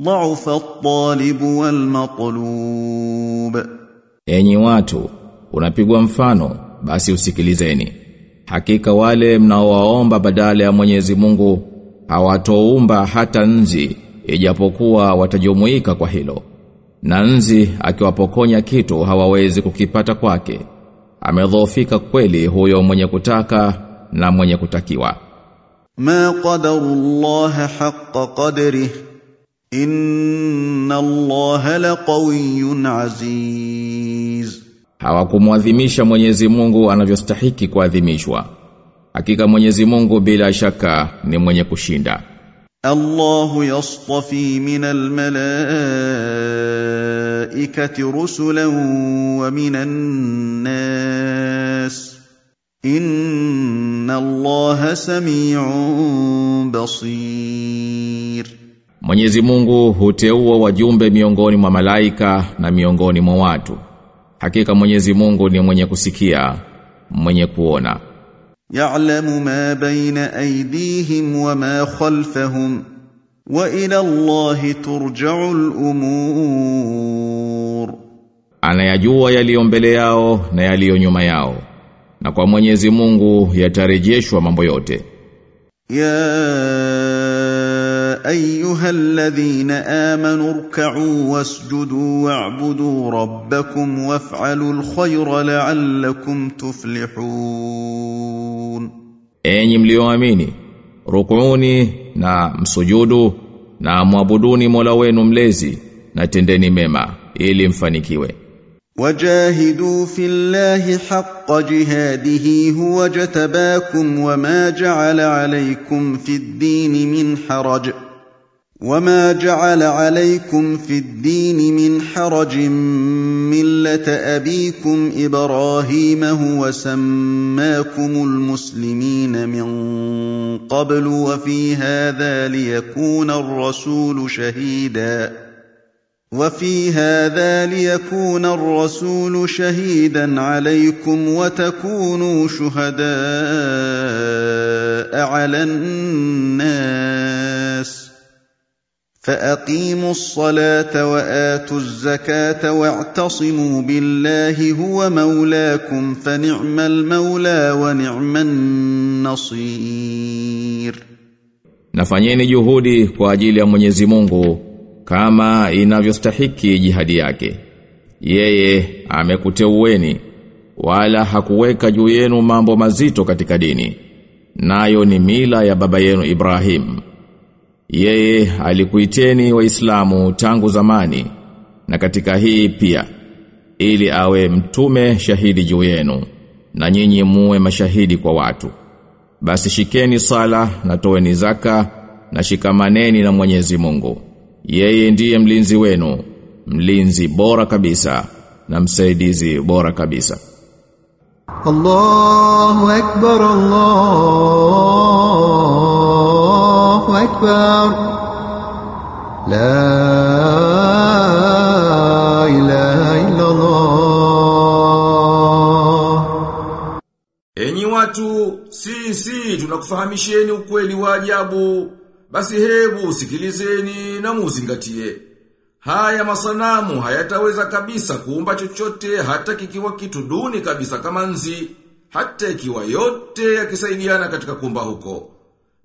ضعف الطالب والمطلوب Enyi watu, unapigwa mfano, basi usikilizeni. Hakika wale mnaowaomba badala ya Mwenyezi Mungu hawatoumba hata nzi ijapokuwa watajumuika kwa hilo. Na nzi akiwapokonya kitu hawawezi kukipata kwake. Amedhoofika kweli huyo mwenye kutaka na mwenye kutakiwa. ما قدروا الله حق Inna Allah la qawiyun aziz. Hawakumwadhimisha Mwenyezi Mungu anavyostahiki kuadhimishwa. Hakika Mwenyezi Mungu bila shaka ni mwenye kushinda. Allahu yastafi minal malaikati rusulan wa minan nas. Inna Allah samii'un basir. Mwenyezi Mungu huteua wajumbe miongoni mwa malaika na miongoni mwa watu. Hakika Mwenyezi Mungu ni mwenye kusikia, mwenye kuona. Ya'lamu ma baina aydihim wa ma khalfahum wa ila Allahi turja'u al-umur. Anayajua yaliyo mbele yao na yaliyo nyuma yao. Na kwa Mwenyezi Mungu yatarejeshwa mambo yote. Ya أيها الذين آمنوا اركعوا واسجدوا واعبدوا ربكم وافعلوا الخير لعلكم تفلحون Enyi mlioamini, rukuuni na msujudu na mwabuduni Mola wenu mlezi na tendeni mema ili mfanikiwe. وجاهدوا في الله حق جهاده هو جتباكم وما جعل عليكم في الدين من حرج وما جعل عليكم في الدين من حرج مله ابيكم إبراهيم هو سماكم المسلمين من قبل وفي هذا ليكون الرسول شهيداً وفي هذا ليكون الرسول شهيدا عليكم وتكونوا شهداء على الناس فاقيموا الصلاه واتوا الزكاه واعتصموا بالله هو مولاكم فنعم المولى ونعم النصير Nafanyeni juhudi kwa ajili ya Mwenyezi Mungu kama inavyostahiki jihadi yake. Yeye amekuteueni wala hakuweka juu yenu mambo mazito katika dini. Nayo ni mila ya baba yenu Ibrahim. yeye alikuiteni waislamu tangu zamani na katika hii pia ili awe mtume shahidi juu yenu na nyinyi muwe mashahidi kwa watu. Basi shikeni sala na toeni zaka na shikamaneni na Mwenyezi Mungu. Yeye ndiye mlinzi wenu, mlinzi bora kabisa na msaidizi bora kabisa. Allahu akbar Allah الله أكبر لا إله إلا الله Enyi watu, sisi tunakufahamisheni ukweli wa ajabu. Basi hebu sikilizeni na muzingatie. Haya masanamu hayataweza kabisa kuumba chochote hata kikiwa kitu duni kabisa kama nzi, hata ikiwa yote yakisaidiana katika kuumba huko.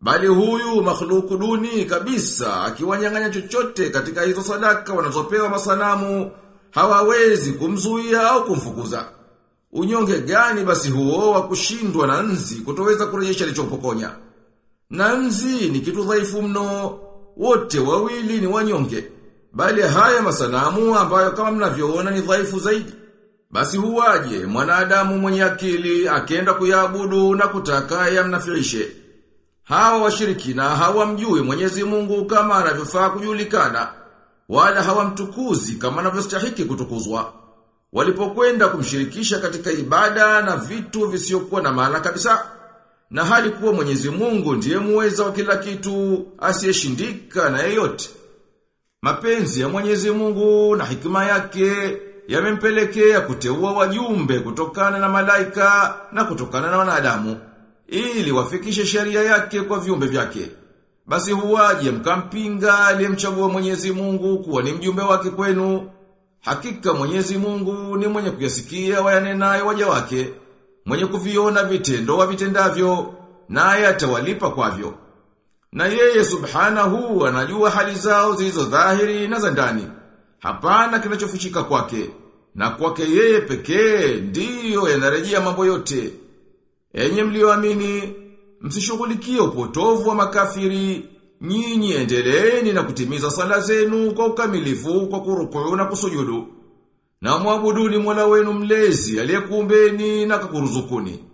Bali huyu makhluku duni kabisa akiwanyang'anya chochote katika hizo sadaka wanazopewa masanamu hawawezi kumzuia au kumfukuza. Unyonge gani basi huo wa kushindwa na nzi kutoweza kurejesha alichopokonya? Na nzi ni kitu dhaifu mno, wote wawili ni wanyonge. Bali haya masanamu ambayo kama mnavyoona ni dhaifu zaidi. Basi huwaje mwanadamu mwenye akili akenda kuyaabudu na kutaka yamnafirishe. Hawa washirikina hawamjui Mwenyezi Mungu kama anavyofaa kujulikana. wala hawamtukuzi kama anavyostahiki kutukuzwa. Walipokwenda kumshirikisha katika ibada na vitu visiokuwa na maana kabisa. Na hali kuwa Mwenyezi Mungu ndiye muweza wa kila kitu asiyeshindika na yeyote. Mapenzi ya Mwenyezi Mungu na hikima yake yamempelekea kuteua wajumbe kutokana na malaika na kutokana na wanadamu ili wafikishe sheria yake kwa viumbe vyake. Basi huwaje mkampinga aliyemchagua Mwenyezi Mungu kuwa ni mjumbe wake kwenu? Hakika Mwenyezi Mungu ni mwenye kuyasikia wayanenayo waja wake, mwenye kuviona vitendo wavitendavyo, naye atawalipa kwavyo. Na yeye subhanahu anajua hali zao zilizo dhahiri na za ndani. Hapana kinachofichika kwake, na kwake yeye pekee ndiyo yanarejea mambo yote. Enye mlioamini, msishughulikie upotovu wa makafiri, nyinyi endeleeni na kutimiza sala zenu kwa ukamilifu kwa kurukuu na kusujudu. Na mwabuduni Mola wenu mlezi aliyekuumbeni na kukuruzukuni.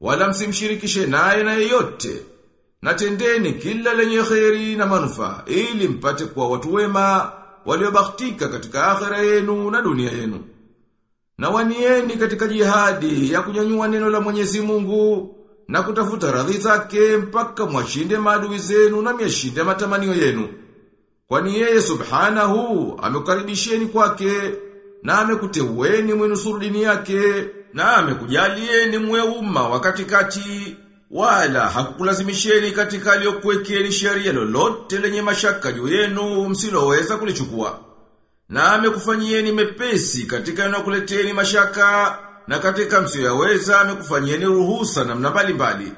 Wala msimshirikishe naye na yeyote. Na tendeni kila lenye kheri na manufa ili mpate kuwa watu wema waliobahtika katika akhera yenu na dunia yenu. Na wanieni katika jihadi ya kunyanyua neno la Mwenyezi Mungu na kutafuta radhi zake mpaka mwashinde maadui zenu na miashinde matamanio yenu. Kwani yeye subhanahu amekukaribisheni kwake na amekuteueni mwenusuru dini yake na amekujalieni mwe umma wa katikati wala hakukulazimisheni katika aliyokuwekeni sheria lolote lenye mashaka juu yenu msiloweza kulichukua. Na amekufanyieni mepesi katika yanayokuleteni mashaka na katika msiyoyaweza amekufanyieni ruhusa na mbalimbali.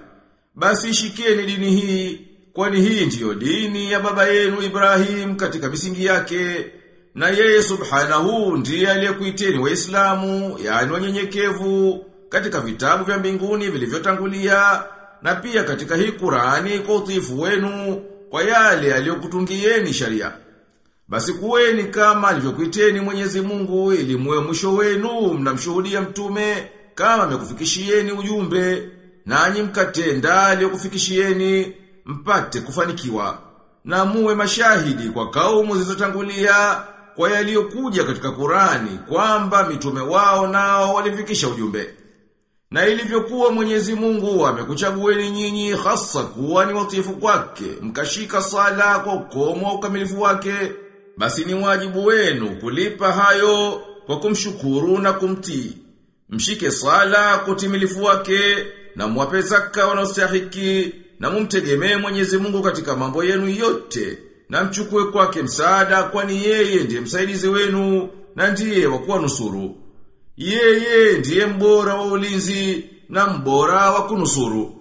Basi shikieni dini hii, kwani hii ndiyo dini ya baba yenu Ibrahim katika misingi yake. Na yeye subhanahu ndiye aliyekuiteni Waislamu, yaani wanyenyekevu katika vitabu vya mbinguni vilivyotangulia na pia katika hii kurani kwa utiifu wenu kwa yale aliyokutungieni sharia. Basi kuweni kama alivyokuiteni Mwenyezi Mungu ili muwe mwisho wenu mnamshuhudia mtume kama amekufikishieni ujumbe nanyi mkatenda aliyokufikishieni mpate kufanikiwa na muwe mashahidi kwa kaumu zilizotangulia kwa yaliyokuja katika Kurani kwamba mitume wao nao walifikisha ujumbe. Na ilivyokuwa Mwenyezi Mungu amekuchagueni nyinyi hasa kuwa ni watifu kwake, mkashika sala kwa ukomo wa ukamilifu wake, basi ni wajibu wenu kulipa hayo kwa kumshukuru na kumti Mshike sala kutimilifu utimilifu wake na mwape zaka wanaostahiki na mumtegemee Mwenyezi Mungu katika mambo yenu yote na mchukue kwake msaada kwani yeye ndiye msaidizi wenu na ndiye wa kuwanusuru. Yeye ndiye mbora wa ulinzi na mbora wa kunusuru.